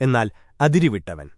എന്നാൽ അതിരിവിട്ടവൻ